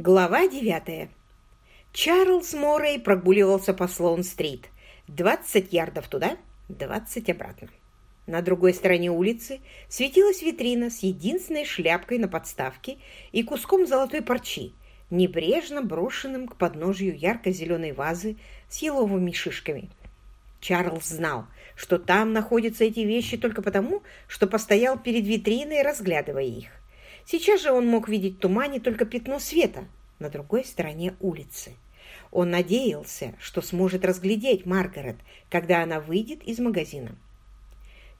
Глава девятая. Чарльз Моррей прогуливался по Слоун-стрит. Двадцать ярдов туда, двадцать обратно. На другой стороне улицы светилась витрина с единственной шляпкой на подставке и куском золотой парчи, небрежно брошенным к подножию ярко-зеленой вазы с еловыми шишками. Чарльз знал, что там находятся эти вещи только потому, что постоял перед витриной, разглядывая их. Сейчас же он мог видеть в тумане только пятно света на другой стороне улицы. Он надеялся, что сможет разглядеть Маргарет, когда она выйдет из магазина.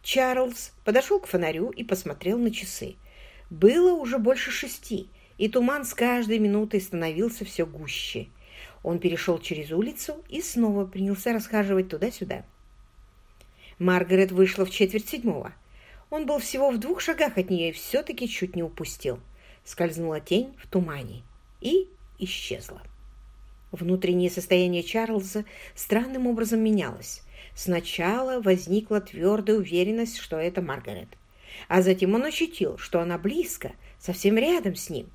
Чарльз подошел к фонарю и посмотрел на часы. Было уже больше шести, и туман с каждой минутой становился все гуще. Он перешел через улицу и снова принялся расхаживать туда-сюда. Маргарет вышла в четверть седьмого. Он был всего в двух шагах от нее и все-таки чуть не упустил. Скользнула тень в тумане и исчезла. Внутреннее состояние Чарльза странным образом менялось. Сначала возникла твердая уверенность, что это Маргарет. А затем он ощутил, что она близко, совсем рядом с ним.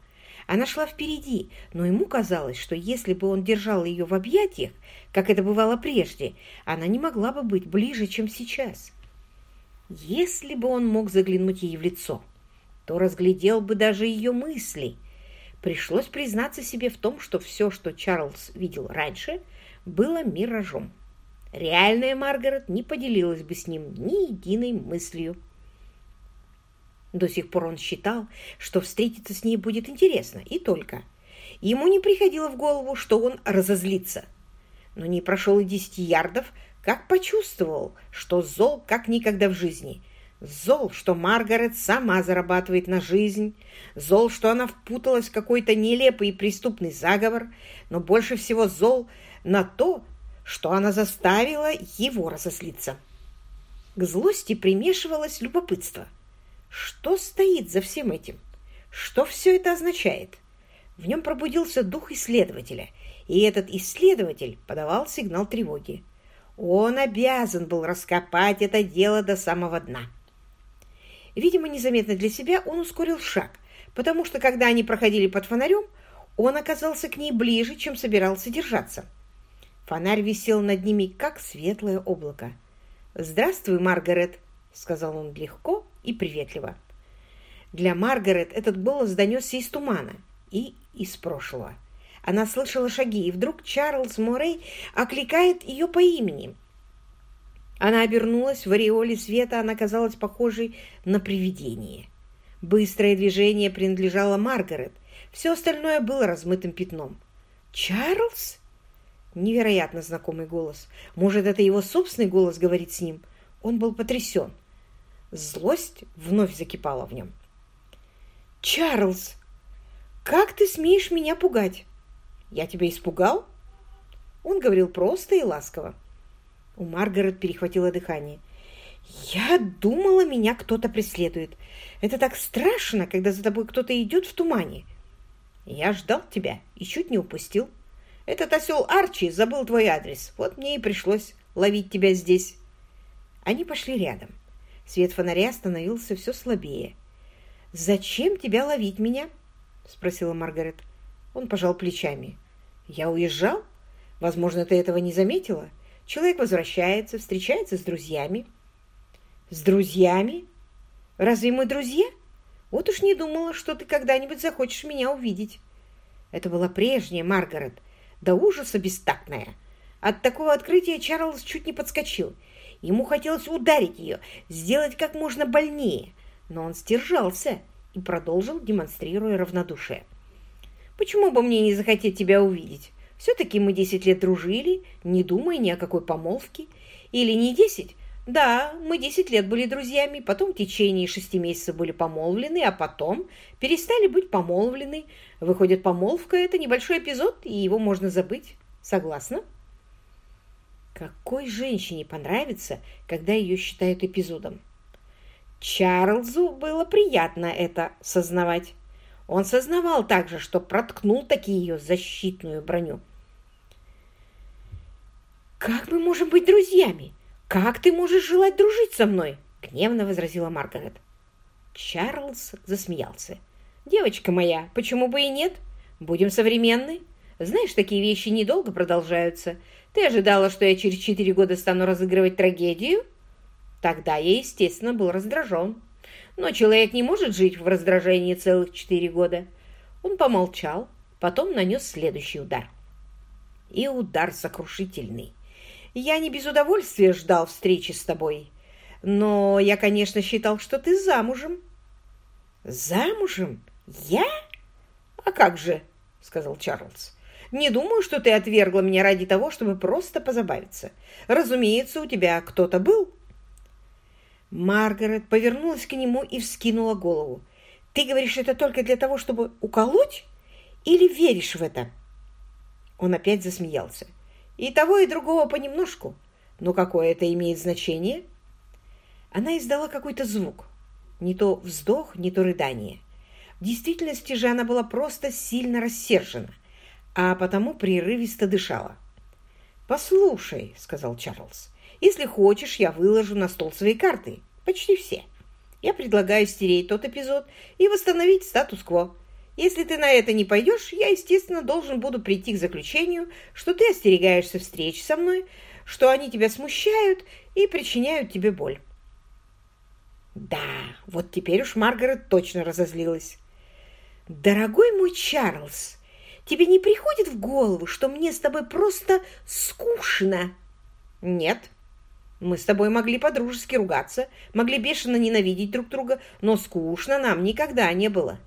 Она шла впереди, но ему казалось, что если бы он держал ее в объятиях, как это бывало прежде, она не могла бы быть ближе, чем сейчас. Если бы он мог заглянуть ей в лицо, то разглядел бы даже ее мысли. Пришлось признаться себе в том, что все, что Чарльз видел раньше, было миражом. Реальная Маргарет не поделилась бы с ним ни единой мыслью. До сих пор он считал, что встретиться с ней будет интересно, и только. Ему не приходило в голову, что он разозлится. Но не прошел и десяти ярдов, как почувствовал, что зол как никогда в жизни. Зол, что Маргарет сама зарабатывает на жизнь, зол, что она впуталась в какой-то нелепый и преступный заговор, но больше всего зол на то, что она заставила его разослиться. К злости примешивалось любопытство. Что стоит за всем этим? Что все это означает? В нем пробудился дух исследователя, и этот исследователь подавал сигнал тревоги. Он обязан был раскопать это дело до самого дна. Видимо, незаметно для себя он ускорил шаг, потому что, когда они проходили под фонарем, он оказался к ней ближе, чем собирался держаться. Фонарь висел над ними, как светлое облако. «Здравствуй, Маргарет», — сказал он легко и приветливо. Для Маргарет этот голос донесся из тумана и из прошлого. Она слышала шаги, и вдруг Чарльз Морей окликает ее по имени. Она обернулась, в ореоле света она казалась похожей на привидение. Быстрое движение принадлежало Маргарет, все остальное было размытым пятном. «Чарльз?» Невероятно знакомый голос. Может, это его собственный голос говорит с ним? Он был потрясен. Злость вновь закипала в нем. «Чарльз, как ты смеешь меня пугать?» «Я тебя испугал?» Он говорил просто и ласково. У Маргарет перехватило дыхание. «Я думала, меня кто-то преследует. Это так страшно, когда за тобой кто-то идет в тумане. Я ждал тебя и чуть не упустил. Этот осел Арчи забыл твой адрес. Вот мне и пришлось ловить тебя здесь». Они пошли рядом. Свет фонаря становился все слабее. «Зачем тебя ловить меня?» — спросила Маргарет. Он пожал плечами. Я уезжал? Возможно, ты этого не заметила. Человек возвращается, встречается с друзьями. С друзьями? Разве мы друзья? Вот уж не думала, что ты когда-нибудь захочешь меня увидеть. Это была прежняя Маргарет, до ужаса бестактная. От такого открытия Чарльз чуть не подскочил. Ему хотелось ударить ее, сделать как можно больнее, но он сдержался и продолжил, демонстрируя равнодушие. Почему бы мне не захотеть тебя увидеть? Все-таки мы десять лет дружили, не думая ни о какой помолвке. Или не десять? Да, мы десять лет были друзьями, потом в течение шести месяцев были помолвлены, а потом перестали быть помолвлены. Выходит, помолвка – это небольшой эпизод, и его можно забыть. Согласна? Какой женщине понравится, когда ее считают эпизодом? Чарльзу было приятно это сознавать. Он сознавал также, что проткнул таки ее защитную броню. «Как мы можем быть друзьями? Как ты можешь желать дружить со мной?» гневно возразила Маргарет. Чарльз засмеялся. «Девочка моя, почему бы и нет? Будем современны. Знаешь, такие вещи недолго продолжаются. Ты ожидала, что я через четыре года стану разыгрывать трагедию? Тогда я, естественно, был раздражен. Но человек не может жить в раздражении целых четыре года. Он помолчал, потом нанес следующий удар. И удар сокрушительный. Я не без удовольствия ждал встречи с тобой. Но я, конечно, считал, что ты замужем. Замужем? Я? А как же, сказал Чарльз. Не думаю, что ты отвергла меня ради того, чтобы просто позабавиться. Разумеется, у тебя кто-то был. Маргарет повернулась к нему и вскинула голову. «Ты говоришь это только для того, чтобы уколоть? Или веришь в это?» Он опять засмеялся. «И того, и другого понемножку. Но какое это имеет значение?» Она издала какой-то звук. Не то вздох, не то рыдание. В действительности же она была просто сильно рассержена, а потому прерывисто дышала. «Послушай», — сказал Чарльз, если хочешь, я выложу на стол свои карты. Почти все. Я предлагаю стереть тот эпизод и восстановить статус-кво. Если ты на это не пойдешь, я, естественно, должен буду прийти к заключению, что ты остерегаешься встреч со мной, что они тебя смущают и причиняют тебе боль. Да, вот теперь уж Маргарет точно разозлилась. Дорогой мой Чарльз, тебе не приходит в голову, что мне с тобой просто скучно? Нет, мы с тобой могли подружески ругаться, могли бешено ненавидеть друг друга, но скучно нам никогда не было.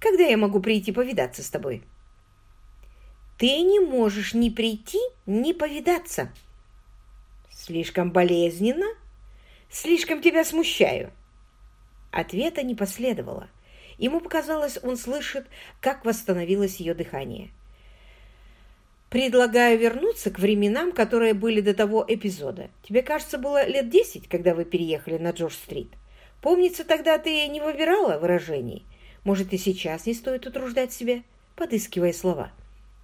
Когда я могу прийти повидаться с тобой? Ты не можешь ни прийти, ни повидаться. Слишком болезненно? Слишком тебя смущаю. Ответа не последовало. Ему показалось, он слышит, как восстановилось ее дыхание. Предлагаю вернуться к временам, которые были до того эпизода. Тебе, кажется, было лет десять, когда вы переехали на Джордж-стрит. Помнится, тогда ты не выбирала выражений. Может, и сейчас не стоит утруждать себя, подыскивая слова.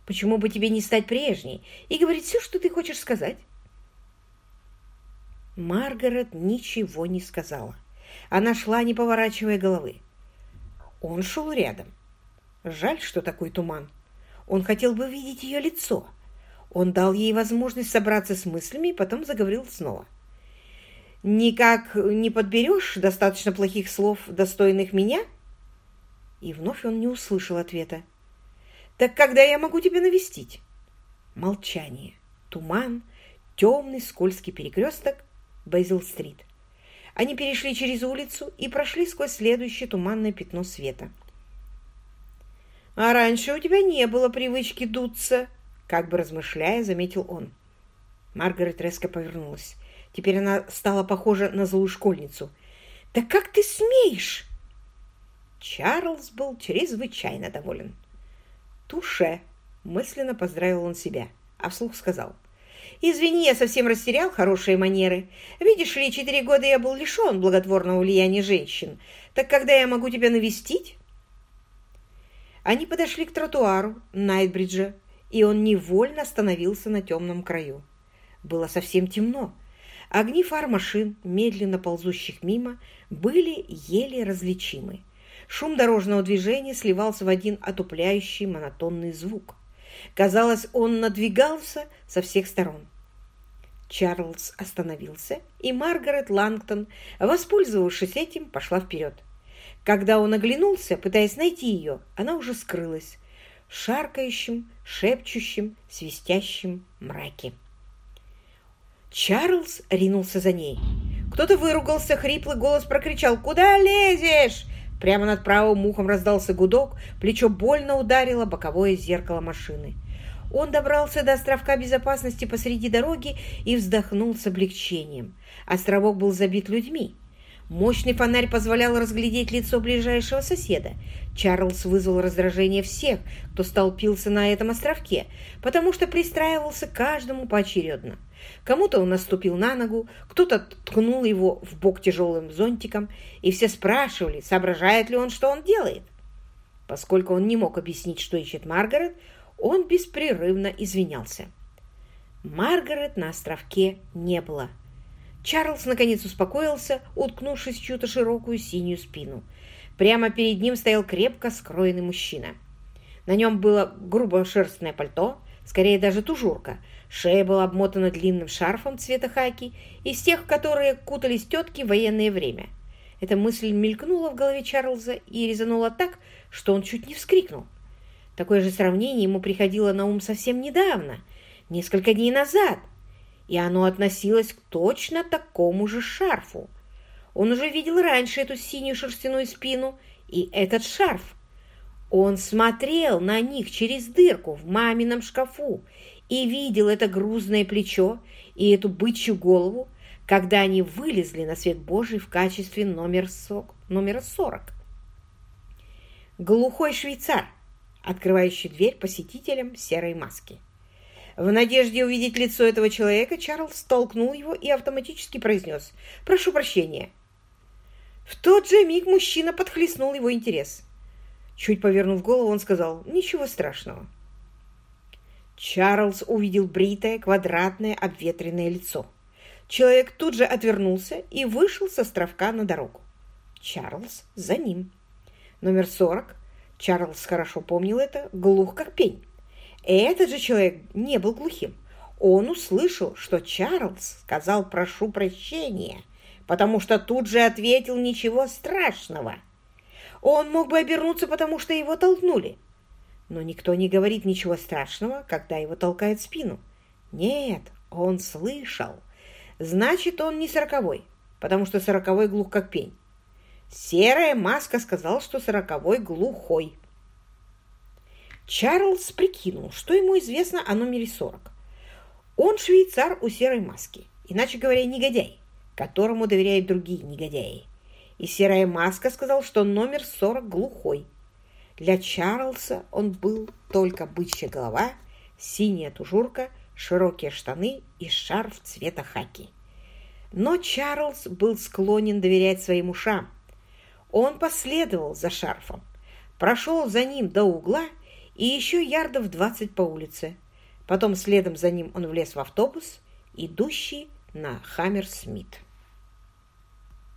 Почему бы тебе не стать прежней и говорить все, что ты хочешь сказать? Маргарет ничего не сказала. Она шла, не поворачивая головы. Он шел рядом. Жаль, что такой туман. Он хотел бы видеть ее лицо. Он дал ей возможность собраться с мыслями и потом заговорил снова. «Никак не подберешь достаточно плохих слов, достойных меня?» И вновь он не услышал ответа. «Так когда я могу тебя навестить?» Молчание, туман, темный скользкий перекресток, Бейзил-стрит. Они перешли через улицу и прошли сквозь следующее туманное пятно света. «А раньше у тебя не было привычки дуться», — как бы размышляя, заметил он. Маргарет резко повернулась. Теперь она стала похожа на злую школьницу. «Да как ты смеешь?» Чарльз был чрезвычайно доволен. «Туше!» — мысленно поздравил он себя, а вслух сказал. «Извини, я совсем растерял хорошие манеры. Видишь ли, четыре года я был лишен благотворного влияния женщин. Так когда я могу тебя навестить?» Они подошли к тротуару Найтбриджа, и он невольно остановился на темном краю. Было совсем темно. Огни фар машин, медленно ползущих мимо, были еле различимы. Шум дорожного движения сливался в один отупляющий монотонный звук. Казалось, он надвигался со всех сторон. Чарльз остановился, и Маргарет Лангтон, воспользовавшись этим, пошла вперед. Когда он оглянулся, пытаясь найти ее, она уже скрылась в шаркающем, шепчущем, свистящем мраке. Чарльз ринулся за ней. Кто-то выругался, хриплый голос прокричал «Куда лезешь?» Прямо над правым ухом раздался гудок, плечо больно ударило боковое зеркало машины. Он добрался до островка безопасности посреди дороги и вздохнул с облегчением. Островок был забит людьми. Мощный фонарь позволял разглядеть лицо ближайшего соседа. Чарльз вызвал раздражение всех, кто столпился на этом островке, потому что пристраивался каждому поочередно. Кому-то он наступил на ногу, кто-то ткнул его в бок тяжелым зонтиком, и все спрашивали, соображает ли он, что он делает. Поскольку он не мог объяснить, что ищет Маргарет, он беспрерывно извинялся. Маргарет на островке не было. Чарльз наконец успокоился, уткнувшись в чью-то широкую синюю спину. Прямо перед ним стоял крепко скроенный мужчина. На нем было грубошерстное пальто, скорее даже тужурка. Шея была обмотана длинным шарфом цвета хаки, из тех, которые кутались тетки в военное время. Эта мысль мелькнула в голове Чарльза и резанула так, что он чуть не вскрикнул. Такое же сравнение ему приходило на ум совсем недавно, несколько дней назад, и оно относилось к точно такому же шарфу. Он уже видел раньше эту синюю шерстяную спину и этот шарф. Он смотрел на них через дырку в мамином шкафу и видел это грузное плечо и эту бычью голову, когда они вылезли на свет Божий в качестве номер сок, номера 40. Глухой швейцар, открывающий дверь посетителям серой маски. В надежде увидеть лицо этого человека, Чарльз толкнул его и автоматически произнес «Прошу прощения». В тот же миг мужчина подхлестнул его интерес. Чуть повернув голову, он сказал «Ничего страшного». Чарльз увидел бритое, квадратное, обветренное лицо. Человек тут же отвернулся и вышел с островка на дорогу. Чарльз за ним. Номер 40, Чарльз хорошо помнил это, глух как пень. Этот же человек не был глухим. Он услышал, что Чарльз сказал «прошу прощения», потому что тут же ответил «ничего страшного». Он мог бы обернуться, потому что его толкнули. Но никто не говорит ничего страшного, когда его толкают в спину. Нет, он слышал. Значит, он не сороковой, потому что сороковой глух как пень. Серая маска сказал, что сороковой глухой. Чарльз прикинул, что ему известно о номере 40. Он швейцар у серой маски, иначе говоря, негодяй, которому доверяют другие негодяи. И серая маска сказал, что номер 40 глухой. Для Чарльза он был только бычья голова, синяя тужурка, широкие штаны и шарф цвета хаки. Но Чарльз был склонен доверять своим ушам. Он последовал за шарфом, прошел за ним до угла и еще ярдов двадцать по улице. Потом следом за ним он влез в автобус, идущий на Хаммерсмит.